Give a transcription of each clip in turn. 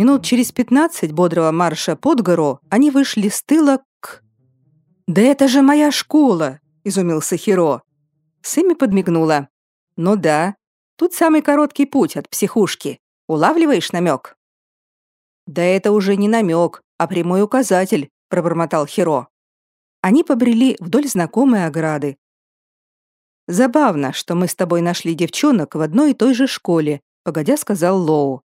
Минут через пятнадцать бодрого марша под гору они вышли с тыла к... «Да это же моя школа!» — изумился Хиро. Сэмми подмигнула. «Ну да, тут самый короткий путь от психушки. Улавливаешь намек?» «Да это уже не намек, а прямой указатель», — пробормотал Хиро. Они побрели вдоль знакомой ограды. «Забавно, что мы с тобой нашли девчонок в одной и той же школе», — погодя сказал Лоу.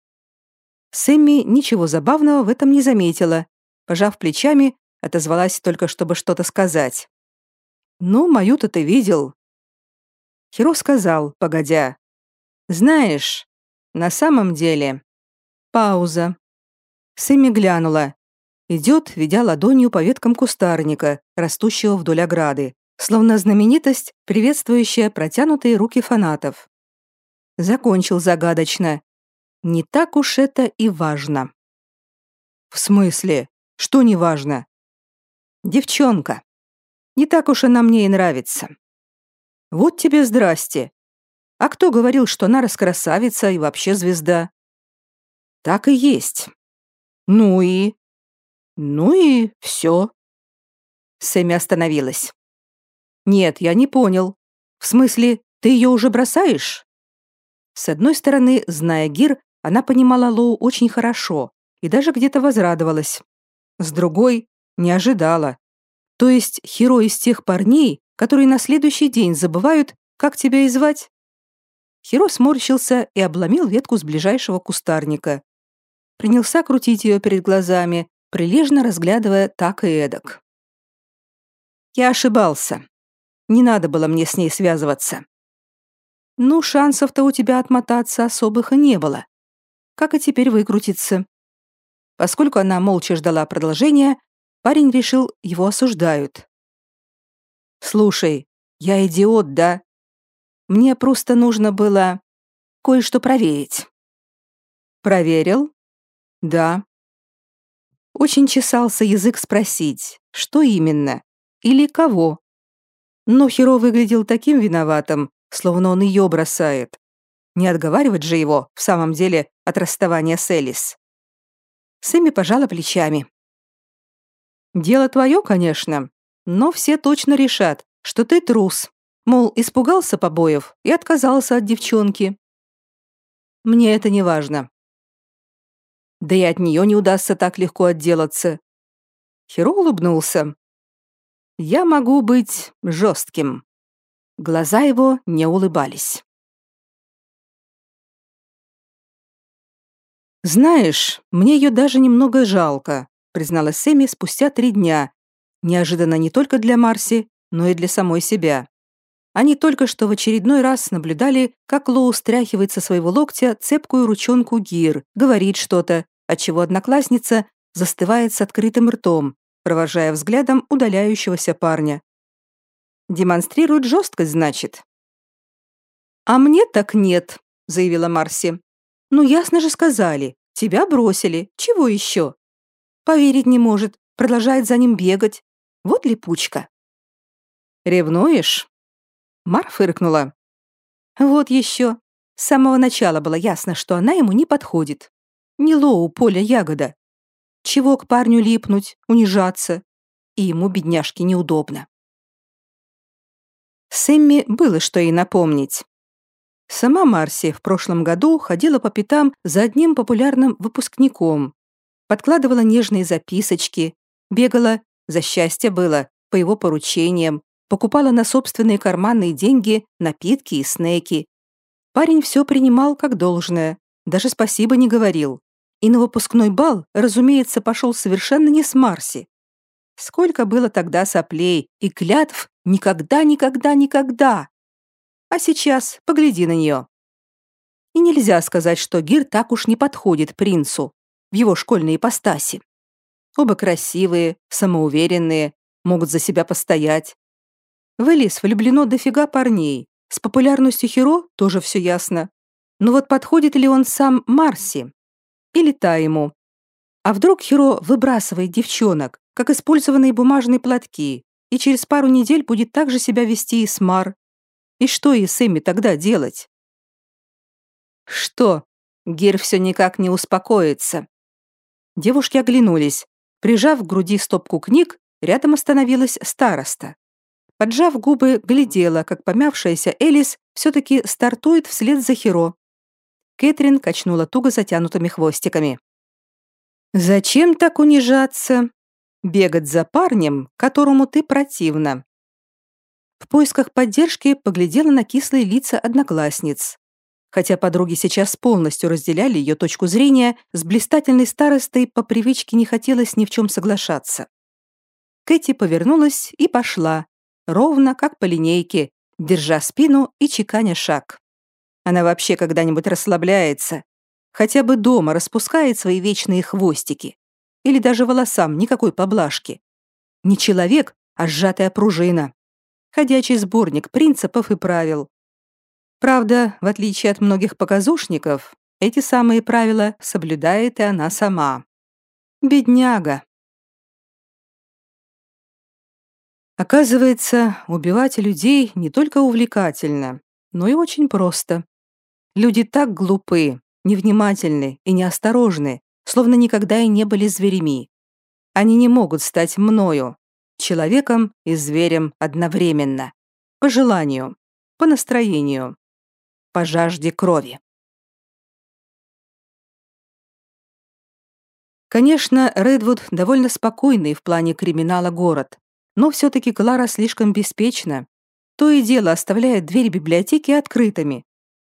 Сэмми ничего забавного в этом не заметила. Пожав плечами, отозвалась только, чтобы что-то сказать. «Ну, мою-то ты видел». Хиро сказал, погодя. «Знаешь, на самом деле...» Пауза. Сэмми глянула. Идет, ведя ладонью по веткам кустарника, растущего вдоль ограды, словно знаменитость, приветствующая протянутые руки фанатов. Закончил загадочно не так уж это и важно. В смысле? Что не важно? Девчонка. Не так уж она мне и нравится. Вот тебе здрасте. А кто говорил, что она раскрасавица и вообще звезда? Так и есть. Ну и... Ну и все. Сэмми остановилась. Нет, я не понял. В смысле, ты ее уже бросаешь? С одной стороны, зная Гир, она понимала Лоу очень хорошо и даже где-то возрадовалась. С другой, не ожидала. То есть Хиро из тех парней, которые на следующий день забывают, как тебя и звать? Хиро сморщился и обломил ветку с ближайшего кустарника. Принялся крутить ее перед глазами, прилежно разглядывая так и эдак. Я ошибался. Не надо было мне с ней связываться. Ну, шансов-то у тебя отмотаться особых и не было как и теперь выкрутиться. Поскольку она молча ждала продолжения, парень решил, его осуждают. «Слушай, я идиот, да? Мне просто нужно было кое-что проверить». «Проверил?» «Да». Очень чесался язык спросить, что именно или кого. Но Хиро выглядел таким виноватым, словно он ее бросает. Не отговаривать же его, в самом деле, от расставания с Элис. Сэмми пожала плечами. «Дело твое, конечно, но все точно решат, что ты трус. Мол, испугался побоев и отказался от девчонки. Мне это не важно. Да и от нее не удастся так легко отделаться. Хиро улыбнулся. Я могу быть жестким. Глаза его не улыбались. «Знаешь, мне ее даже немного жалко», призналась Сэмми спустя три дня. Неожиданно не только для Марси, но и для самой себя. Они только что в очередной раз наблюдали, как Лоу стряхивает со своего локтя цепкую ручонку Гир, говорит что-то, отчего одноклассница застывает с открытым ртом, провожая взглядом удаляющегося парня. Демонстрирует жесткость, значит. «А мне так нет», — заявила Марси. Ну, ясно же сказали. Тебя бросили. Чего еще? Поверить не может. Продолжает за ним бегать. Вот липучка. Ревнуешь? Мар фыркнула. Вот еще. С самого начала было ясно, что она ему не подходит. Не Лоу, Поля, Ягода. Чего к парню липнуть, унижаться? И ему, бедняжке, неудобно. Сэмми было что ей напомнить. Сама Марси в прошлом году ходила по пятам за одним популярным выпускником, подкладывала нежные записочки, бегала, за счастье было, по его поручениям, покупала на собственные карманные деньги напитки и снеки. Парень все принимал как должное, даже спасибо не говорил. И на выпускной бал, разумеется, пошел совершенно не с Марси. Сколько было тогда соплей и клятв «никогда, никогда, никогда», а сейчас погляди на нее. И нельзя сказать, что Гир так уж не подходит принцу в его школьной ипостаси. Оба красивые, самоуверенные, могут за себя постоять. В Элис влюблено дофига парней. С популярностью Хиро тоже все ясно. Но вот подходит ли он сам Марси? Или та ему? А вдруг Хиро выбрасывает девчонок, как использованные бумажные платки, и через пару недель будет так же себя вести и с Мар? И что ей с Эмми тогда делать? Что? Гир все никак не успокоится. Девушки оглянулись. Прижав к груди стопку книг, рядом остановилась староста. Поджав губы, глядела, как помявшаяся Элис все-таки стартует вслед за Хиро. Кэтрин качнула туго затянутыми хвостиками. «Зачем так унижаться? Бегать за парнем, которому ты противна». В поисках поддержки поглядела на кислые лица одноклассниц. Хотя подруги сейчас полностью разделяли ее точку зрения, с блистательной старостой по привычке не хотелось ни в чем соглашаться. Кэти повернулась и пошла, ровно как по линейке, держа спину и чеканя шаг. Она вообще когда-нибудь расслабляется, хотя бы дома распускает свои вечные хвостики. Или даже волосам никакой поблажки. Не человек, а сжатая пружина. Ходячий сборник принципов и правил. Правда, в отличие от многих показушников, эти самые правила соблюдает и она сама. Бедняга. Оказывается, убивать людей не только увлекательно, но и очень просто. Люди так глупы, невнимательны и неосторожны, словно никогда и не были зверями. Они не могут стать мною, человеком и зверем одновременно, по желанию, по настроению, по жажде крови. Конечно, Редвуд довольно спокойный в плане криминала город, но все-таки Клара слишком беспечна. То и дело оставляет двери библиотеки открытыми.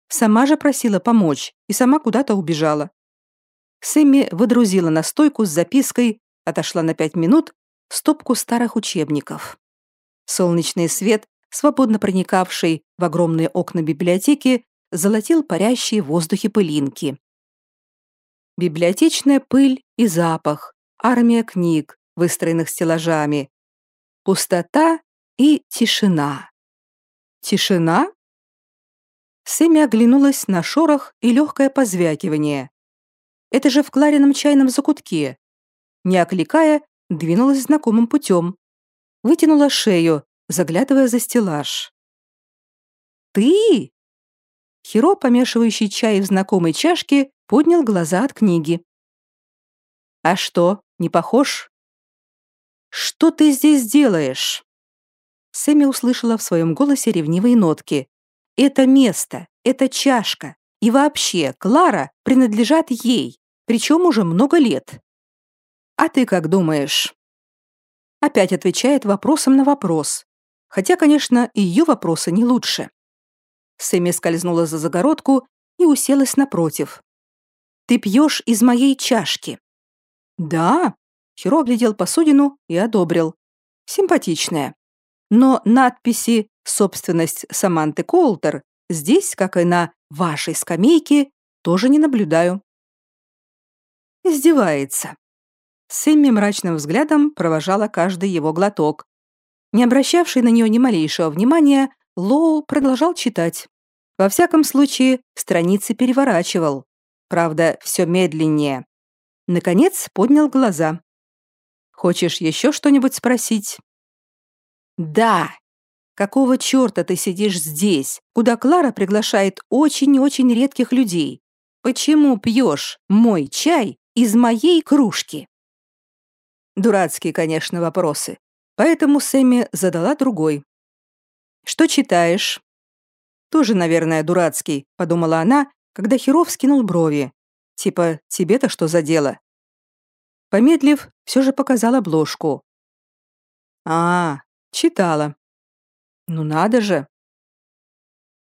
Сама же просила помочь и сама куда-то убежала. Сэмми выдрузила на стойку с запиской, отошла на пять минут, стопку старых учебников. Солнечный свет, свободно проникавший в огромные окна библиотеки, золотил парящие в воздухе пылинки. Библиотечная пыль и запах, армия книг, выстроенных стеллажами, пустота и тишина. Тишина? Сэмми оглянулась на шорох и легкое позвякивание. Это же в Кларином чайном закутке. Не окликая, двинулась знакомым путем. Вытянула шею, заглядывая за стеллаж. «Ты?» Хиро, помешивающий чай в знакомой чашке, поднял глаза от книги. «А что, не похож?» «Что ты здесь делаешь?» Сэмми услышала в своем голосе ревнивые нотки. «Это место, это чашка и вообще Клара принадлежат ей, причем уже много лет. А ты как думаешь?» Опять отвечает вопросом на вопрос. Хотя, конечно, ее вопросы не лучше. Сэмми скользнула за загородку и уселась напротив. «Ты пьешь из моей чашки». «Да», Хиро оглядел посудину и одобрил. Симпатичная. Но надписи «Собственность Саманты Колтер» здесь, как и на «Вашей скамейке», тоже не наблюдаю. Издевается. Сэмми мрачным взглядом провожала каждый его глоток. Не обращавший на нее ни малейшего внимания, Лоу продолжал читать. Во всяком случае, страницы переворачивал. Правда, все медленнее. Наконец поднял глаза. Хочешь еще что-нибудь спросить?» «Да. Какого черта ты сидишь здесь, куда Клара приглашает очень-очень редких людей? Почему пьешь мой чай из моей кружки?» Дурацкие, конечно, вопросы. Поэтому Сэмми задала другой. «Что читаешь?» «Тоже, наверное, дурацкий», — подумала она, когда Херов скинул брови. «Типа, тебе-то что за дело?» Помедлив, все же показал обложку. «А, читала. Ну надо же».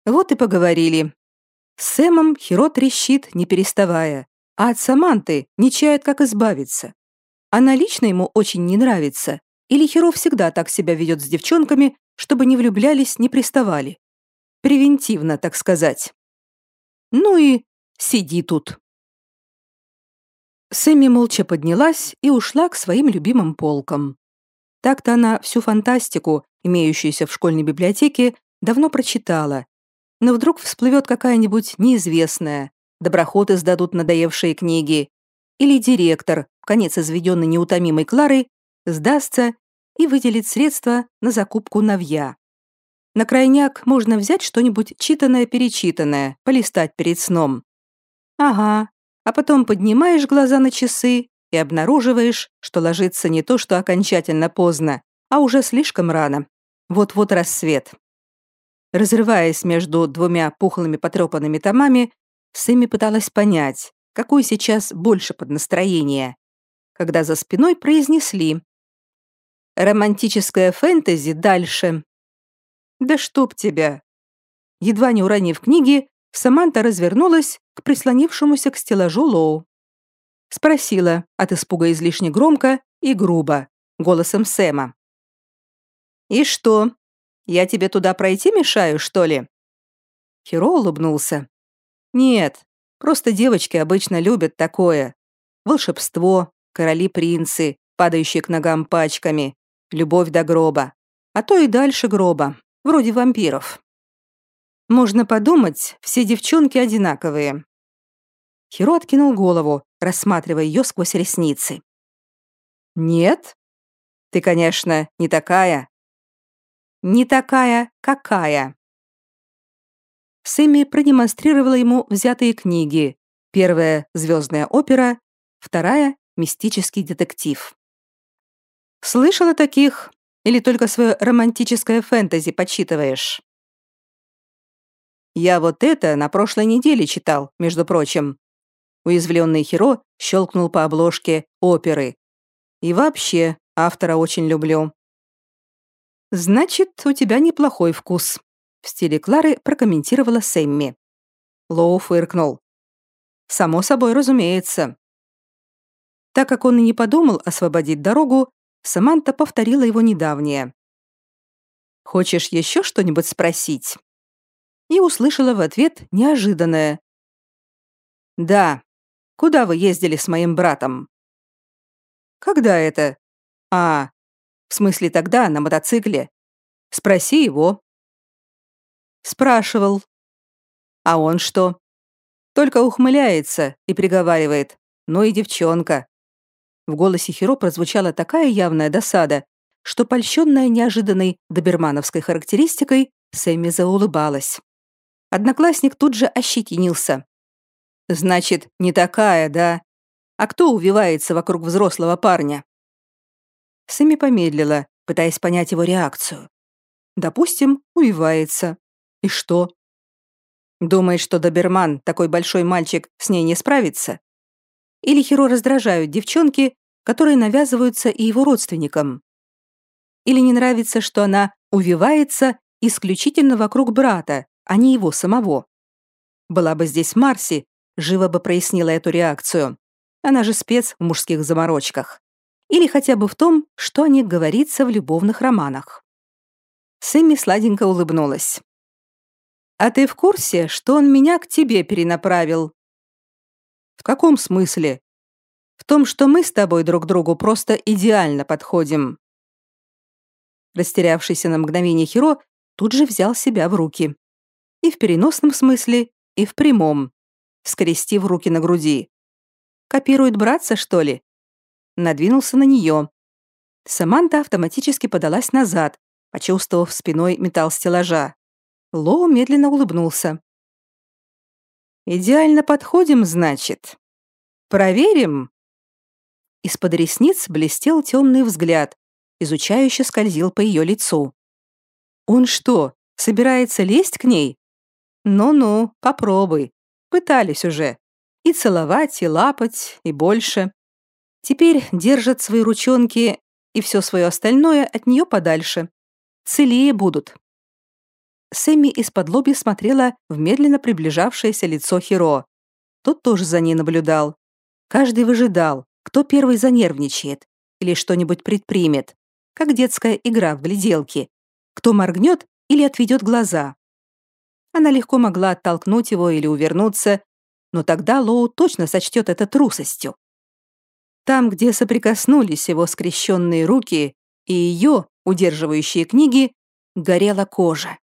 Вот и поговорили. С Сэмом Хиро трещит, не переставая, а от Саманты не чает, как избавиться. Она лично ему очень не нравится, или Хиро всегда так себя ведет с девчонками, чтобы не влюблялись, не приставали. Превентивно, так сказать. Ну и сиди тут. Сэмми молча поднялась и ушла к своим любимым полкам. Так-то она всю фантастику, имеющуюся в школьной библиотеке, давно прочитала. Но вдруг всплывет какая-нибудь неизвестная, доброходы сдадут надоевшие книги, или директор, в конец изведенный неутомимой Кларой, сдастся и выделит средства на закупку новья. На крайняк можно взять что-нибудь читанное-перечитанное, полистать перед сном. Ага, а потом поднимаешь глаза на часы и обнаруживаешь, что ложится не то, что окончательно поздно, а уже слишком рано. Вот-вот рассвет. Разрываясь между двумя пухлыми потрепанными томами, Сэмми пыталась понять, какой сейчас больше под настроение, когда за спиной произнесли «Романтическое фэнтези дальше». «Да чтоб тебя!» Едва не уронив книги, Саманта развернулась прислонившемуся к стеллажу Лоу. Спросила от испуга излишне громко и грубо, голосом Сэма. «И что, я тебе туда пройти мешаю, что ли?» Хиро улыбнулся. «Нет, просто девочки обычно любят такое. Волшебство, короли-принцы, падающие к ногам пачками, любовь до гроба, а то и дальше гроба, вроде вампиров. Можно подумать, все девчонки одинаковые. Хиро откинул голову, рассматривая ее сквозь ресницы. «Нет? Ты, конечно, не такая». «Не такая, какая?» Сэмми продемонстрировала ему взятые книги. Первая — «Звездная опера», вторая — «Мистический детектив». «Слышала таких? Или только свое романтическое фэнтези подсчитываешь?» «Я вот это на прошлой неделе читал, между прочим», Уязвленный Хиро щелкнул по обложке оперы. «И вообще, автора очень люблю». «Значит, у тебя неплохой вкус», — в стиле Клары прокомментировала Сэмми. Лоу фыркнул. «Само собой, разумеется». Так как он и не подумал освободить дорогу, Саманта повторила его недавнее. «Хочешь еще что-нибудь спросить?» И услышала в ответ неожиданное. «Да, Куда вы ездили с моим братом?» «Когда это?» «А, в смысле тогда, на мотоцикле. Спроси его». Спрашивал. А он что? Только ухмыляется и приговаривает. Ну и девчонка. В голосе Хиро прозвучала такая явная досада, что, польщенная неожиданной добермановской характеристикой, Сэмми заулыбалась. Одноклассник тут же ощетинился. Значит, не такая, да? А кто увивается вокруг взрослого парня? Сэмми помедлила, пытаясь понять его реакцию. Допустим, увивается. И что? Думает, что доберман, такой большой мальчик, с ней не справится? Или Хиро раздражают девчонки, которые навязываются и его родственникам? Или не нравится, что она увивается исключительно вокруг брата, а не его самого? Была бы здесь Марси, живо бы прояснила эту реакцию. Она же спец в мужских заморочках. Или хотя бы в том, что о них говорится в любовных романах. Сэмми сладенько улыбнулась. «А ты в курсе, что он меня к тебе перенаправил?» «В каком смысле?» «В том, что мы с тобой друг другу просто идеально подходим». Растерявшийся на мгновение Хиро тут же взял себя в руки. И в переносном смысле, и в прямом скрестив руки на груди. «Копирует братца, что ли?» Надвинулся на нее. Саманта автоматически подалась назад, почувствовав спиной металл стеллажа. Лоу медленно улыбнулся. «Идеально подходим, значит. Проверим?» Из-под ресниц блестел темный взгляд, изучающе скользил по ее лицу. «Он что, собирается лезть к ней? Ну-ну, попробуй. Пытались уже. И целовать, и лапать, и больше. Теперь держат свои ручонки и все свое остальное от нее подальше. Целее будут. Сэмми из-под лоби смотрела в медленно приближавшееся лицо Хиро. Тот тоже за ней наблюдал. Каждый выжидал, кто первый занервничает или что-нибудь предпримет, как детская игра в гляделки. Кто моргнет или отведет глаза. Она легко могла оттолкнуть его или увернуться, но тогда Лоу точно сочтет это трусостью. Там, где соприкоснулись его скрещенные руки и ее, удерживающие книги, горела кожа.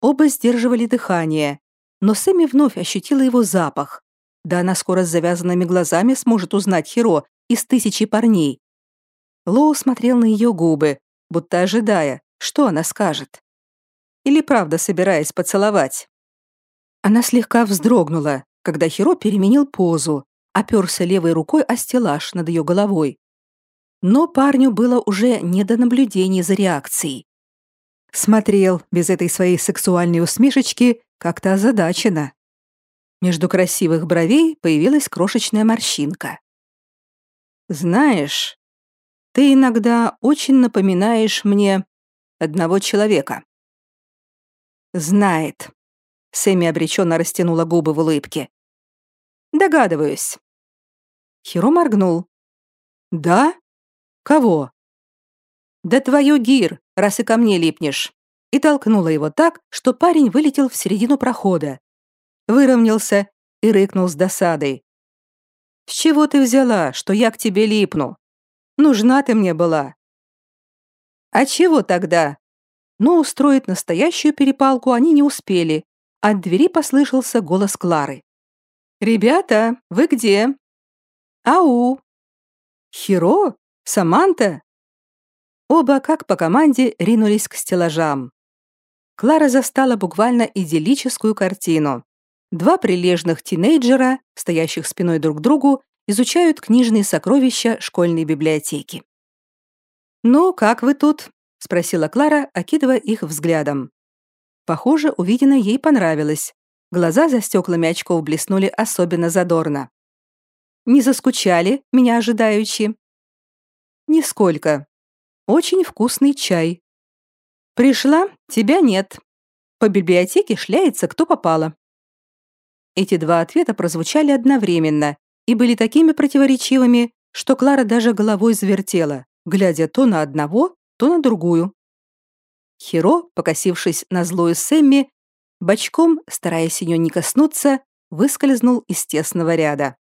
Оба сдерживали дыхание, но Сэмми вновь ощутила его запах. Да она скоро с завязанными глазами сможет узнать Хиро из тысячи парней. Лоу смотрел на ее губы, будто ожидая, что она скажет. Или правда собираясь поцеловать. Она слегка вздрогнула, когда Хиро переменил позу, оперся левой рукой о стеллаж над ее головой. Но парню было уже не до наблюдений за реакцией. Смотрел без этой своей сексуальной усмешечки как-то озадаченно. Между красивых бровей появилась крошечная морщинка. «Знаешь, ты иногда очень напоминаешь мне одного человека». «Знает», Сэмми обреченно растянула губы в улыбке. «Догадываюсь». Хиро моргнул. «Да? Кого?» «Да твою гир, раз и ко мне липнешь». И толкнула его так, что парень вылетел в середину прохода. Выровнялся и рыкнул с досадой. «С чего ты взяла, что я к тебе липну? Нужна ты мне была». «А чего тогда?» Но устроить настоящую перепалку они не успели, от двери послышался голос Клары. «Ребята, вы где?» «Ау!» «Хиро? Саманта?» Оба, как по команде, ринулись к стеллажам. Клара застала буквально идиллическую картину. Два прилежных тинейджера, стоящих спиной друг к другу, изучают книжные сокровища школьной библиотеки. «Ну, как вы тут?» — спросила Клара, окидывая их взглядом. Похоже, увиденное ей понравилось. Глаза за стеклами очков блеснули особенно задорно. «Не заскучали, меня ожидающие?» «Нисколько. Очень вкусный чай». «Пришла? Тебя нет. По библиотеке шляется кто попало». Эти два ответа прозвучали одновременно и были такими противоречивыми, что Клара даже головой завертела, глядя то на одного, то на другую. Хиро, покосившись на злую Сэмми, бочком, стараясь ее не коснуться, выскользнул из тесного ряда.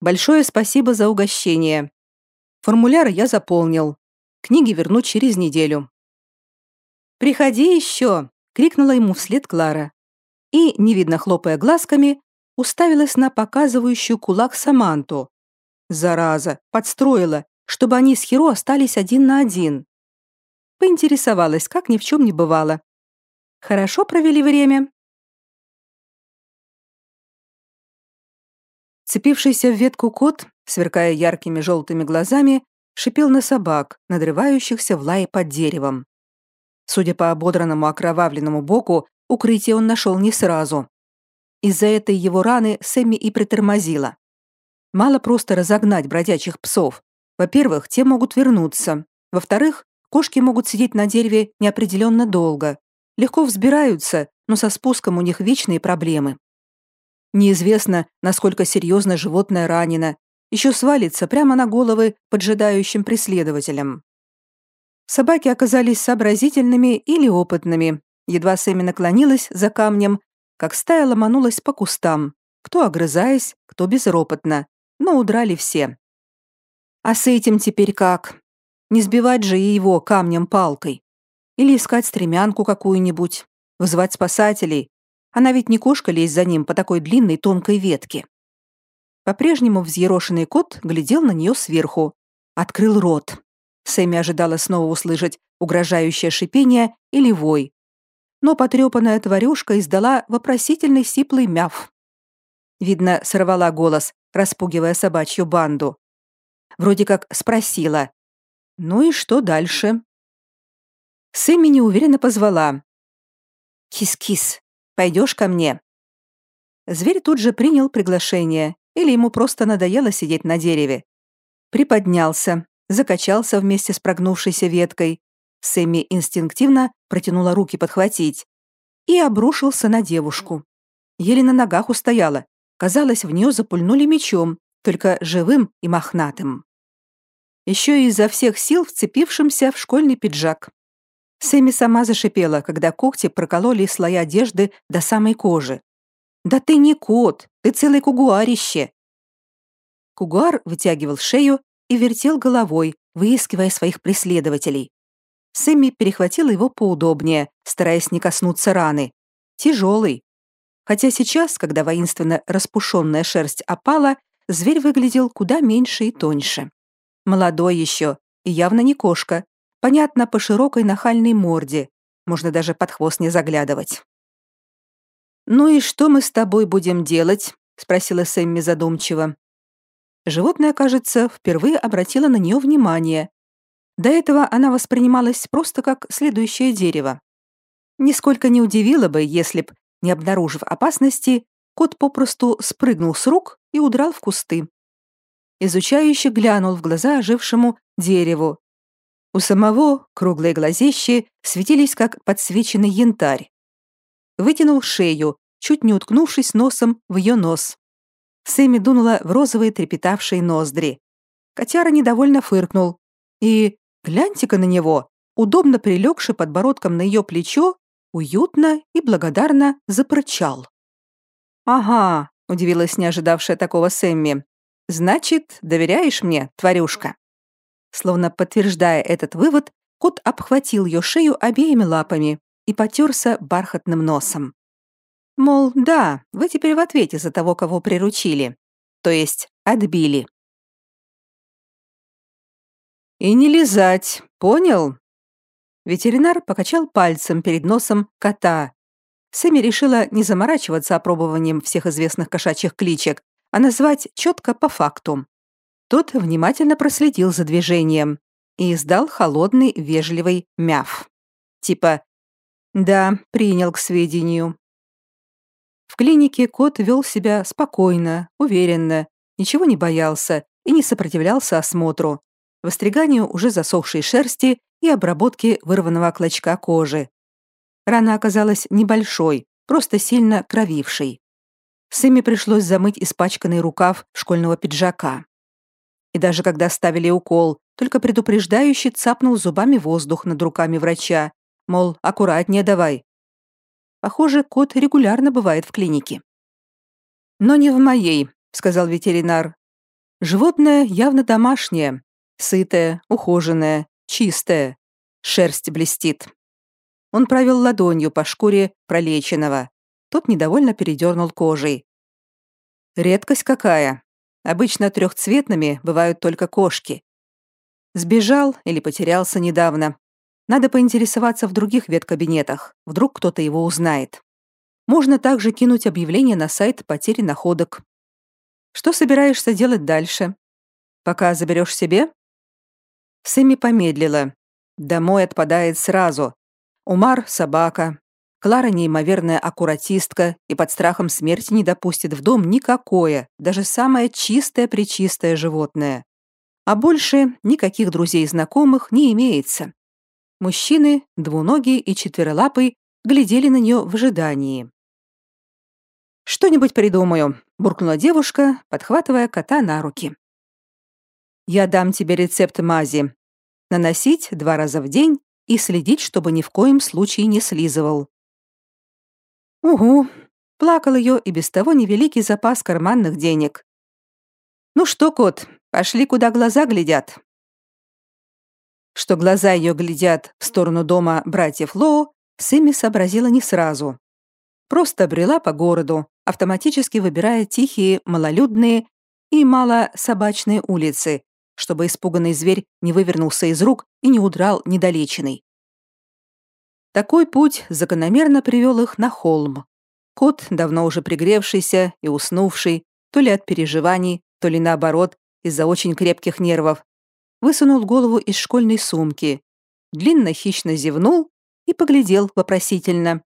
«Большое спасибо за угощение. Формуляр я заполнил. Книги верну через неделю». «Приходи еще!» — крикнула ему вслед Клара. И, невидно хлопая глазками, уставилась на показывающую кулак Саманту. Зараза, подстроила, чтобы они с Хиро остались один на один. Поинтересовалась, как ни в чем не бывало. Хорошо провели время. Цепившийся в ветку кот, сверкая яркими желтыми глазами, шипел на собак, надрывающихся в лае под деревом. Судя по ободранному окровавленному боку, укрытие он нашел не сразу. Из-за этой его раны Сэмми и притормозила. Мало просто разогнать бродячих псов. Во-первых, те могут вернуться. Во-вторых, Кошки могут сидеть на дереве неопределенно долго, легко взбираются, но со спуском у них вечные проблемы. Неизвестно, насколько серьезно животное ранено, еще свалится прямо на головы поджидающим преследователям. Собаки оказались сообразительными или опытными. Едва Сэмми наклонилась за камнем, как стая ломанулась по кустам, кто огрызаясь, кто безропотно, но удрали все. А с этим теперь как? Не сбивать же и его камнем-палкой. Или искать стремянку какую-нибудь, вызывать спасателей. Она ведь не кошка лезть за ним по такой длинной тонкой ветке. По-прежнему взъерошенный кот глядел на нее сверху. Открыл рот. Сэмми ожидала снова услышать угрожающее шипение или вой. Но потрепанная тварюшка издала вопросительный сиплый мяв. Видно, сорвала голос, распугивая собачью банду. Вроде как спросила, ну и что дальше? Сэмми неуверенно позвала. «Кис-кис, пойдешь ко мне?» Зверь тут же принял приглашение, или ему просто надоело сидеть на дереве. Приподнялся, закачался вместе с прогнувшейся веткой. Сэмми инстинктивно протянула руки подхватить и обрушился на девушку. Еле на ногах устояла. Казалось, в нее запульнули мечом, только живым и мохнатым еще и изо всех сил вцепившимся в школьный пиджак. Сэмми сама зашипела, когда когти прокололи слои одежды до самой кожи. «Да ты не кот, ты целый кугуарище!» Кугуар вытягивал шею и вертел головой, выискивая своих преследователей. Сэмми перехватила его поудобнее, стараясь не коснуться раны. Тяжелый. Хотя сейчас, когда воинственно распушенная шерсть опала, зверь выглядел куда меньше и тоньше. Молодой еще, и явно не кошка. Понятно по широкой нахальной морде. Можно даже под хвост не заглядывать. «Ну и что мы с тобой будем делать?» — спросила Сэмми задумчиво. Животное, кажется, впервые обратило на нее внимание. До этого она воспринималась просто как следующее дерево. Нисколько не удивило бы, если б, не обнаружив опасности, кот попросту спрыгнул с рук и удрал в кусты. Изучающе глянул в глаза ожившему дереву. У самого круглые глазищи светились, как подсвеченный янтарь. Вытянул шею, чуть не уткнувшись носом в ее нос. Сэмми дунула в розовые трепетавшие ноздри. Котяра недовольно фыркнул. И, гляньте-ка на него, удобно прилегший подбородком на ее плечо, уютно и благодарно запрочал. «Ага», — удивилась не ожидавшая такого Сэмми. «Значит, доверяешь мне, тварюшка?» Словно подтверждая этот вывод, кот обхватил ее шею обеими лапами и потерся бархатным носом. Мол, да, вы теперь в ответе за того, кого приручили. То есть отбили. И не лизать, понял? Ветеринар покачал пальцем перед носом кота. Сэмми решила не заморачиваться опробованием всех известных кошачьих кличек, а назвать четко по факту. Тот внимательно проследил за движением и издал холодный, вежливый мяв. Типа «Да, принял к сведению, в клинике кот вел себя спокойно, уверенно, ничего не боялся и не сопротивлялся осмотру, выстриганию уже засохшей шерсти и обработке вырванного клочка кожи. Рана оказалась небольшой, просто сильно кровившей. Сэмми пришлось замыть испачканный рукав школьного пиджака. И даже когда ставили укол, только предупреждающий цапнул зубами воздух над руками врача, мол, аккуратнее давай, Похоже, кот регулярно бывает в клинике. «Но не в моей», — сказал ветеринар. «Животное явно домашнее, сытое, ухоженное, чистое. Шерсть блестит». Он провел ладонью по шкуре пролеченного. Тот недовольно передернул кожей. «Редкость какая. Обычно трехцветными бывают только кошки. Сбежал или потерялся недавно. Надо поинтересоваться в других веткабинетах, вдруг кто-то его узнает. Можно также кинуть объявление на сайт потери находок. Что собираешься делать дальше? Пока заберешь себе? Сэмми помедлила. Домой отпадает сразу. Умар — собака. Клара — неимоверная аккуратистка и под страхом смерти не допустит в дом никакое, даже самое чистое-пречистое животное. А больше никаких друзей и знакомых не имеется. Мужчины, двуногий и четверолапый, глядели на нее в ожидании. «Что-нибудь придумаю», — буркнула девушка, подхватывая кота на руки. «Я дам тебе рецепт мази. Наносить два раза в день и следить, чтобы ни в коем случае не слизывал». «Угу», — плакал ее и без того невеликий запас карманных денег. «Ну что, кот, пошли, куда глаза глядят» что глаза ее глядят в сторону дома братьев Лоу, Сэмми сообразила не сразу. Просто брела по городу, автоматически выбирая тихие, малолюдные и мало собачные улицы, чтобы испуганный зверь не вывернулся из рук и не удрал недолеченный. Такой путь закономерно привел их на холм. Кот, давно уже пригревшийся и уснувший, то ли от переживаний, то ли наоборот, из-за очень крепких нервов, высунул голову из школьной сумки, длинно хищно зевнул и поглядел вопросительно.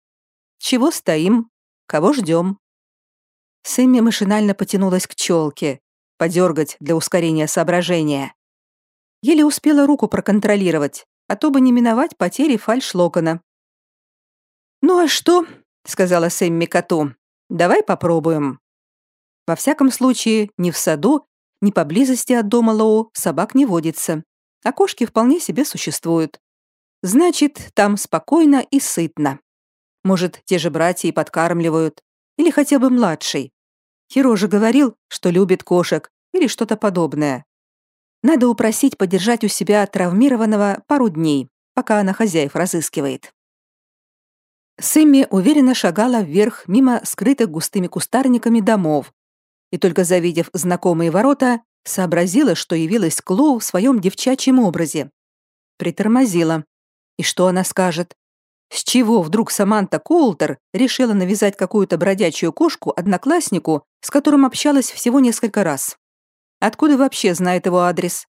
«Чего стоим? Кого ждем?» Сэмми машинально потянулась к челке, подергать для ускорения соображения. Еле успела руку проконтролировать, а то бы не миновать потери фальш-локона. «Ну а что?» — сказала Сэмми коту. «Давай попробуем». Во всяком случае, ни в саду, ни поблизости от дома Лоу собак не водится, а кошки вполне себе существуют. Значит, там спокойно и сытно. Может, те же братья и подкармливают, или хотя бы младший. Хиро же говорил, что любит кошек или что-то подобное. Надо упросить подержать у себя травмированного пару дней, пока она хозяев разыскивает. Сэмми уверенно шагала вверх мимо скрытых густыми кустарниками домов, и только завидев знакомые ворота, сообразила, что явилась Клоу в своем девчачьем образе. Притормозила. И что она скажет? С чего вдруг Саманта Коултер решила навязать какую-то бродячую кошку однокласснику, с которым общалась всего несколько раз? Откуда вообще знает его адрес?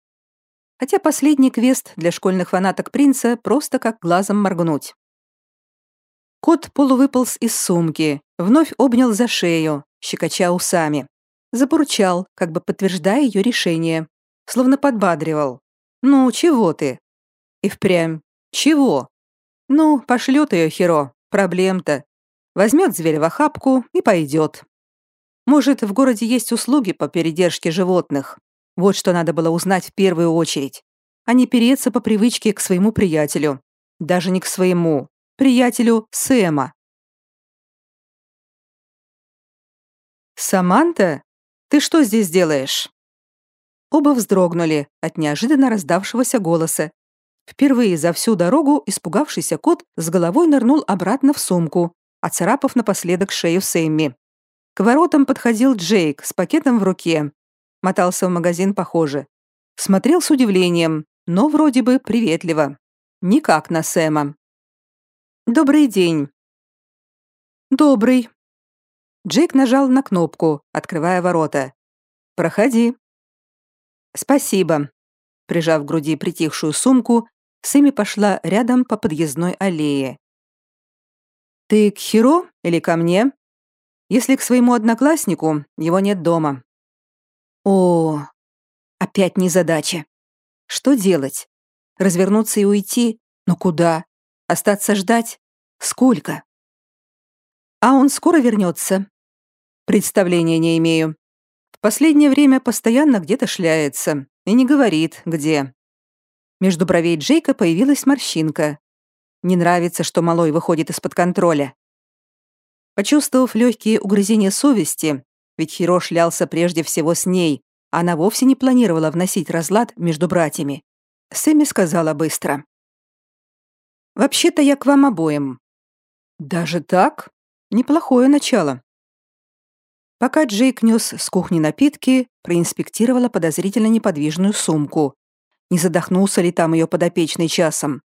Хотя последний квест для школьных фанаток принца просто как глазом моргнуть. Кот полувыполз из сумки, вновь обнял за шею, щекоча усами. Запурчал, как бы подтверждая ее решение, словно подбадривал. «Ну, чего ты?» И впрямь. «Чего?» «Ну, пошлет ее Херо, проблем-то. Возьмет зверя в охапку и пойдет. Может, в городе есть услуги по передержке животных. Вот что надо было узнать в первую очередь, а не переться по привычке к своему приятелю. Даже не к своему, приятелю Сэма. «Саманта, ты что здесь делаешь?» Оба вздрогнули от неожиданно раздавшегося голоса. Впервые за всю дорогу испугавшийся кот с головой нырнул обратно в сумку, оцарапав напоследок шею Сэмми. К воротам подходил Джейк с пакетом в руке. Мотался в магазин похоже. Смотрел с удивлением, но вроде бы приветливо. Никак на Сэма. «Добрый день». «Добрый». Джейк нажал на кнопку, открывая ворота. «Проходи». «Спасибо». Прижав к груди притихшую сумку, Сэмми пошла рядом по подъездной аллее. «Ты к Хиро или ко мне? Если к своему однокласснику, его нет дома». «О, опять незадача. Что делать? Развернуться и уйти? Но куда? Остаться ждать? Сколько? А он скоро вернется? Представления не имею. В последнее время постоянно где-то шляется и не говорит, где. Между бровей Джейка появилась морщинка. Не нравится, что малой выходит из-под контроля. Почувствовав легкие угрызения совести, ведь Хиро шлялся прежде всего с ней, она вовсе не планировала вносить разлад между братьями. Сэмми сказала быстро. Вообще-то я к вам обоим. Даже так? Неплохое начало. Пока Джейк нес с кухни напитки, проинспектировала подозрительно неподвижную сумку. Не задохнулся ли там ее подопечный часом?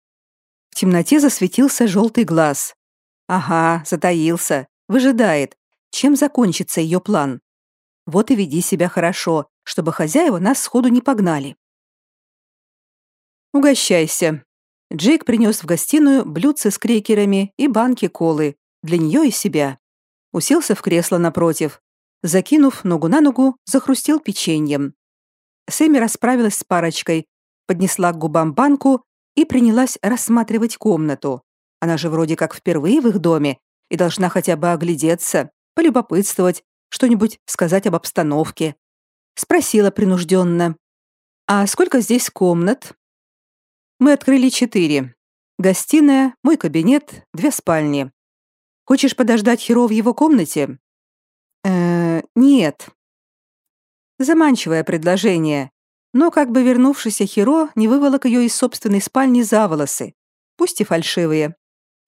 В темноте засветился желтый глаз. Ага, затаился, выжидает, чем закончится ее план. Вот и веди себя хорошо, чтобы хозяева нас сходу не погнали. «Угощайся», Джейк принес в гостиную блюдце с крекерами и банки колы для нее и себя. Уселся в кресло напротив. Закинув ногу на ногу, захрустел печеньем. Сэмми расправилась с парочкой, поднесла к губам банку и принялась рассматривать комнату. Она же вроде как впервые в их доме и должна хотя бы оглядеться, полюбопытствовать, что-нибудь сказать об обстановке. Спросила принужденно. «А сколько здесь комнат?» Мы открыли четыре. Гостиная, мой кабинет, две спальни. Хочешь подождать Хиро в его комнате? Э, нет. Заманчивое предложение. Но как бы вернувшийся Хиро не выволок ее из собственной спальни за волосы, пусть и фальшивые.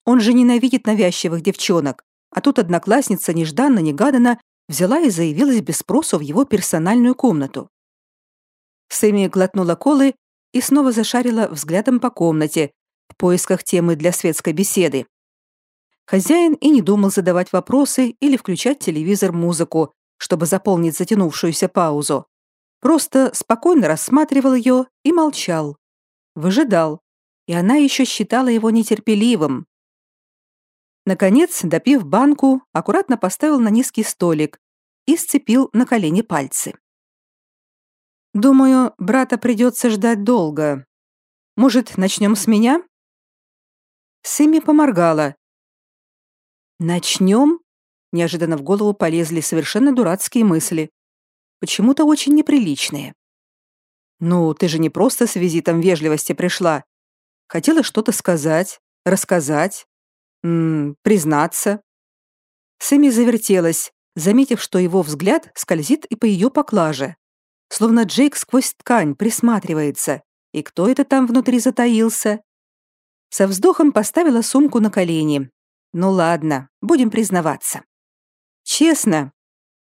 Он же ненавидит навязчивых девчонок, а тут одноклассница нежданно-негаданно взяла и заявилась без спросу в его персональную комнату. Сэмми глотнула колы и снова зашарила взглядом по комнате в поисках темы для светской беседы. Хозяин и не думал задавать вопросы или включать телевизор-музыку, чтобы заполнить затянувшуюся паузу. Просто спокойно рассматривал ее и молчал. Выжидал, и она еще считала его нетерпеливым. Наконец, допив банку, аккуратно поставил на низкий столик и сцепил на колени пальцы. Думаю, брата придется ждать долго. Может, начнем с меня? Сэмми поморгала. Начнем? Неожиданно в голову полезли совершенно дурацкие мысли. Почему-то очень неприличные. Ну, ты же не просто с визитом вежливости пришла. Хотела что-то сказать, рассказать, м -м, признаться. Сэмми завертелась, заметив, что его взгляд скользит и по ее поклаже словно Джейк сквозь ткань присматривается. И кто это там внутри затаился? Со вздохом поставила сумку на колени. Ну ладно, будем признаваться. Честно,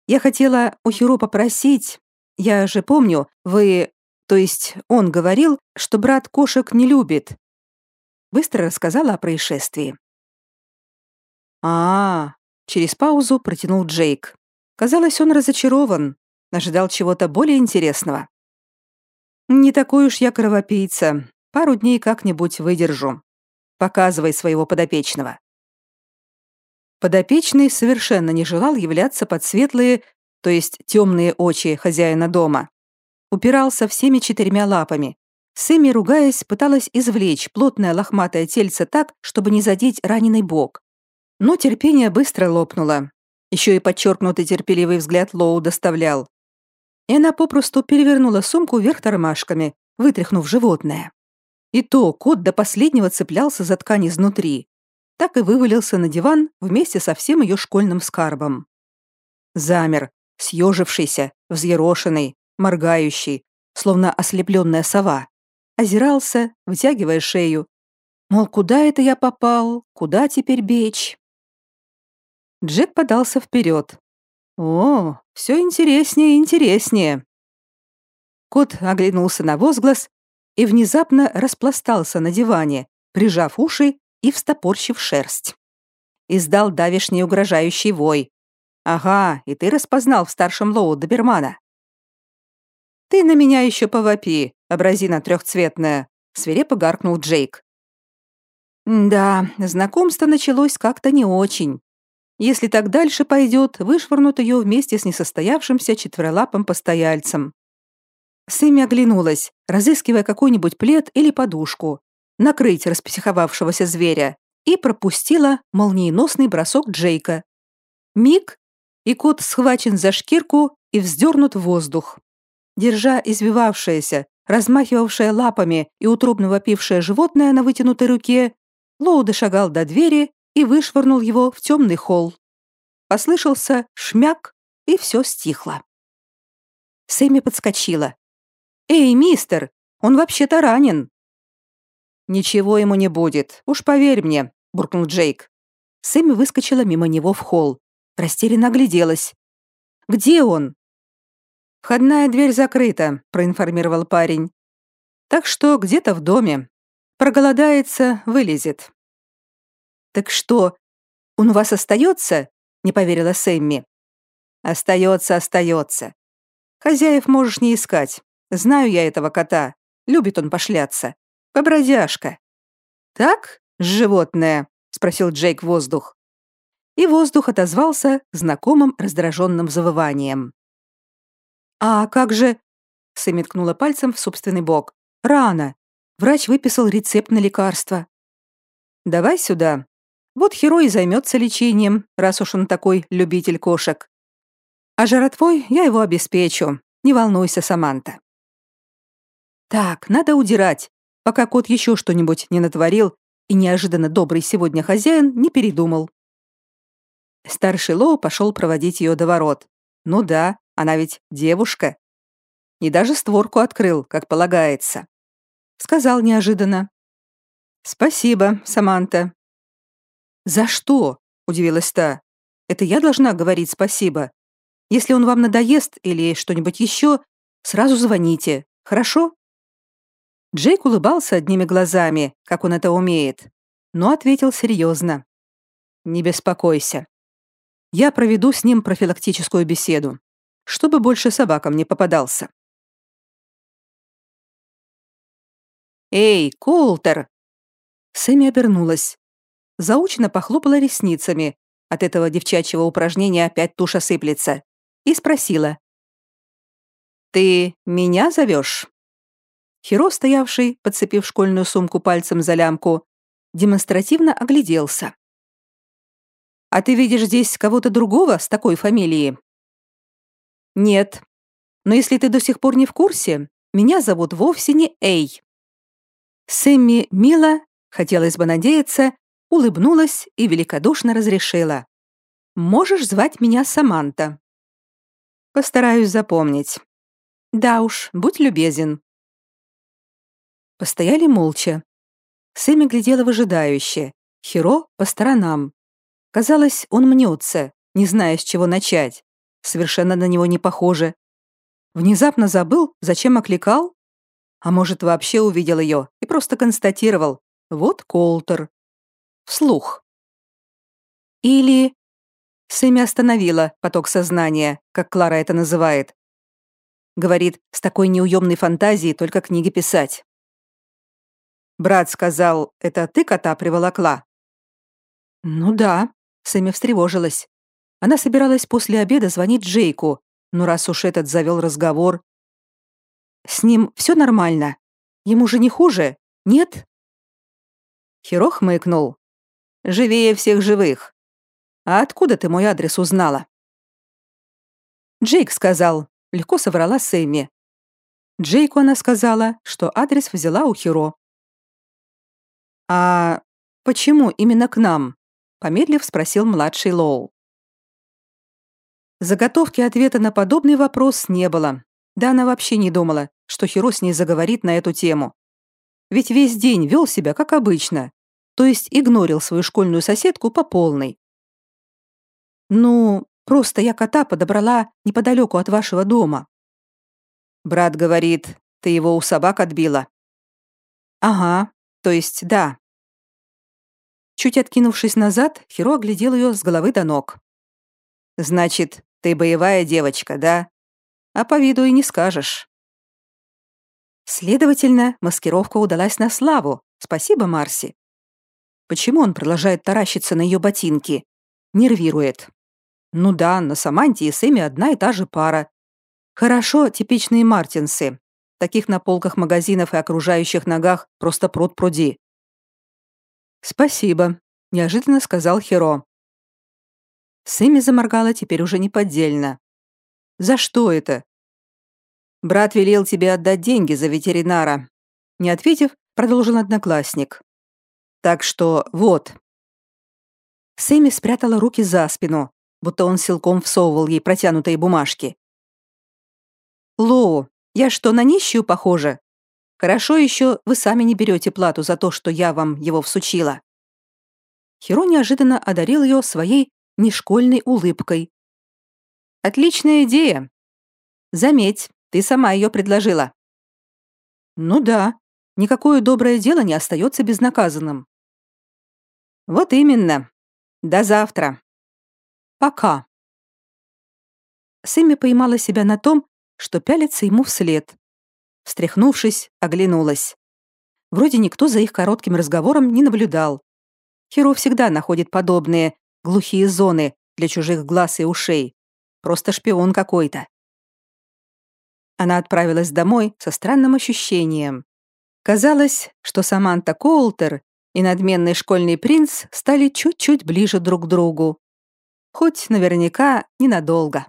я хотела у Хиро попросить, я же помню, вы, то есть он говорил, что брат кошек не любит. Быстро рассказала о происшествии. А, -а, -а через паузу протянул Джейк. Казалось, он разочарован, ожидал чего-то более интересного. Не такой уж я кровопийца. Пару дней как-нибудь выдержу. Показывай своего подопечного. Подопечный совершенно не желал являться под светлые, то есть темные очи хозяина дома. Упирался всеми четырьмя лапами. Сэмми, ругаясь, пыталась извлечь плотное лохматое тельце так, чтобы не задеть раненый бок. Но терпение быстро лопнуло. Еще и подчеркнутый терпеливый взгляд Лоу доставлял. И она попросту перевернула сумку вверх тормашками, вытряхнув животное. И то кот до последнего цеплялся за ткань изнутри, так и вывалился на диван вместе со всем ее школьным скарбом. Замер, съежившийся, взъерошенный, моргающий, словно ослепленная сова. Озирался, вытягивая шею. Мол, куда это я попал? Куда теперь бечь? Джек подался вперед. О, все интереснее и интереснее. Кот оглянулся на возглас и внезапно распластался на диване, прижав уши и встопорщив шерсть. Издал давишний угрожающий вой. «Ага, и ты распознал в старшем Лоу добермана». «Ты на меня еще повопи, образина трехцветная», — свирепо гаркнул Джейк. «Да, знакомство началось как-то не очень. Если так дальше пойдет, вышвырнут ее вместе с несостоявшимся четверолапым постояльцем». Сэмми оглянулась, разыскивая какой-нибудь плед или подушку, накрыть распсиховавшегося зверя и пропустила молниеносный бросок Джейка. Миг, и кот схвачен за шкирку и вздернут в воздух. Держа извивавшееся, размахивавшее лапами и утробно вопившее животное на вытянутой руке, Лоу дошагал до двери и вышвырнул его в темный холл. Послышался шмяк, и все стихло. Сэмми подскочила. «Эй, мистер, он вообще-то ранен!» «Ничего ему не будет, уж поверь мне», — буркнул Джейк. Сэмми выскочила мимо него в холл. Растерянно огляделась. «Где он?» «Входная дверь закрыта», — проинформировал парень. «Так что где-то в доме. Проголодается, вылезет». «Так что, он у вас остается?» — не поверила Сэмми. «Остается, остается. Хозяев можешь не искать. Знаю я этого кота. Любит он пошляться. Побродяжка». «Так, животное?» — спросил Джейк воздух. И воздух отозвался знакомым раздраженным завыванием. «А как же...» — Сэмми ткнула пальцем в собственный бок. «Рано. Врач выписал рецепт на лекарство». «Давай сюда. Вот Херой займется лечением, раз уж он такой любитель кошек. А жаротвой я его обеспечу. Не волнуйся, Саманта». «Так, надо удирать пока кот еще что-нибудь не натворил и неожиданно добрый сегодня хозяин не передумал. Старший Лоу пошел проводить ее до ворот. Ну да, она ведь девушка. И даже створку открыл, как полагается. Сказал неожиданно. «Спасибо, Саманта». «За что?» — удивилась та. «Это я должна говорить спасибо. Если он вам надоест или что-нибудь еще, сразу звоните, хорошо?» Джейк улыбался одними глазами, как он это умеет, но ответил серьезно. «Не беспокойся. Я проведу с ним профилактическую беседу, чтобы больше собакам не попадался». «Эй, Колтер!» Сэмми обернулась. Заучно похлопала ресницами. От этого девчачьего упражнения опять туша сыплется. И спросила. «Ты меня зовешь?» Хиро, стоявший, подцепив школьную сумку пальцем за лямку, демонстративно огляделся. «А ты видишь здесь кого-то другого с такой фамилией?» «Нет. Но если ты до сих пор не в курсе, меня зовут вовсе не Эй». Сэмми мило, хотелось бы надеяться, улыбнулась и великодушно разрешила. «Можешь звать меня Саманта». «Постараюсь запомнить». «Да уж, будь любезен». Постояли молча. Сэмми глядела выжидающе, Хиро по сторонам. Казалось, он мнется, не зная, с чего начать. Совершенно на него не похоже. Внезапно забыл, зачем окликал? А может, вообще увидел ее и просто констатировал. Вот Колтер. Вслух. Или... Сэмми остановила поток сознания, как Клара это называет. Говорит, с такой неуемной фантазией только книги писать. Брат сказал, это ты кота приволокла? Ну да, Сэмми встревожилась. Она собиралась после обеда звонить Джейку, но раз уж этот завел разговор... С ним все нормально? Ему же не хуже, нет? Хиро хмыкнул. «Живее всех живых. А откуда ты мой адрес узнала?» Джейк сказал, легко соврала Сэмми. Джейку она сказала, что адрес взяла у Хиро. «А почему именно к нам?» помедлив спросил младший Лоу. Заготовки ответа на подобный вопрос не было. Да она вообще не думала, что Хиро с ней заговорит на эту тему ведь весь день вел себя как обычно, то есть игнорил свою школьную соседку по полной. «Ну, просто я кота подобрала неподалеку от вашего дома». Брат говорит, ты его у собак отбила. Ага, то есть да. Чуть откинувшись назад, Хиро оглядел ее с головы до ног. Значит, ты боевая девочка, да? А по виду и не скажешь. Следовательно, маскировка удалась на славу. Спасибо, Марси. Почему он продолжает таращиться на ее ботинки? Нервирует. Ну да, на Саманте и Сэме одна и та же пара. Хорошо, типичные мартинсы. Таких на полках магазинов и окружающих ногах просто пруд пруди. «Спасибо», — неожиданно сказал Херо. Сэмми заморгала теперь уже неподдельно. «За что это? Брат велел тебе отдать деньги за ветеринара. Не ответив, продолжил одноклассник. Так что вот. Сэмми спрятала руки за спину, будто он силком всовывал ей протянутые бумажки. Лоу, я что, на нищую похожа? Хорошо еще вы сами не берете плату за то, что я вам его всучила. Хиро неожиданно одарил ее своей нешкольной улыбкой. Отличная идея. Заметь, ты сама ее предложила». «Ну да, никакое доброе дело не остается безнаказанным». «Вот именно. До завтра». «Пока». Сэмми поймала себя на том, что пялится ему вслед. Встряхнувшись, оглянулась. Вроде никто за их коротким разговором не наблюдал. Хиро всегда находит подобные глухие зоны для чужих глаз и ушей. Просто шпион какой-то. Она отправилась домой со странным ощущением. Казалось, что Саманта Коултер и надменный школьный принц стали чуть-чуть ближе друг к другу. Хоть наверняка ненадолго.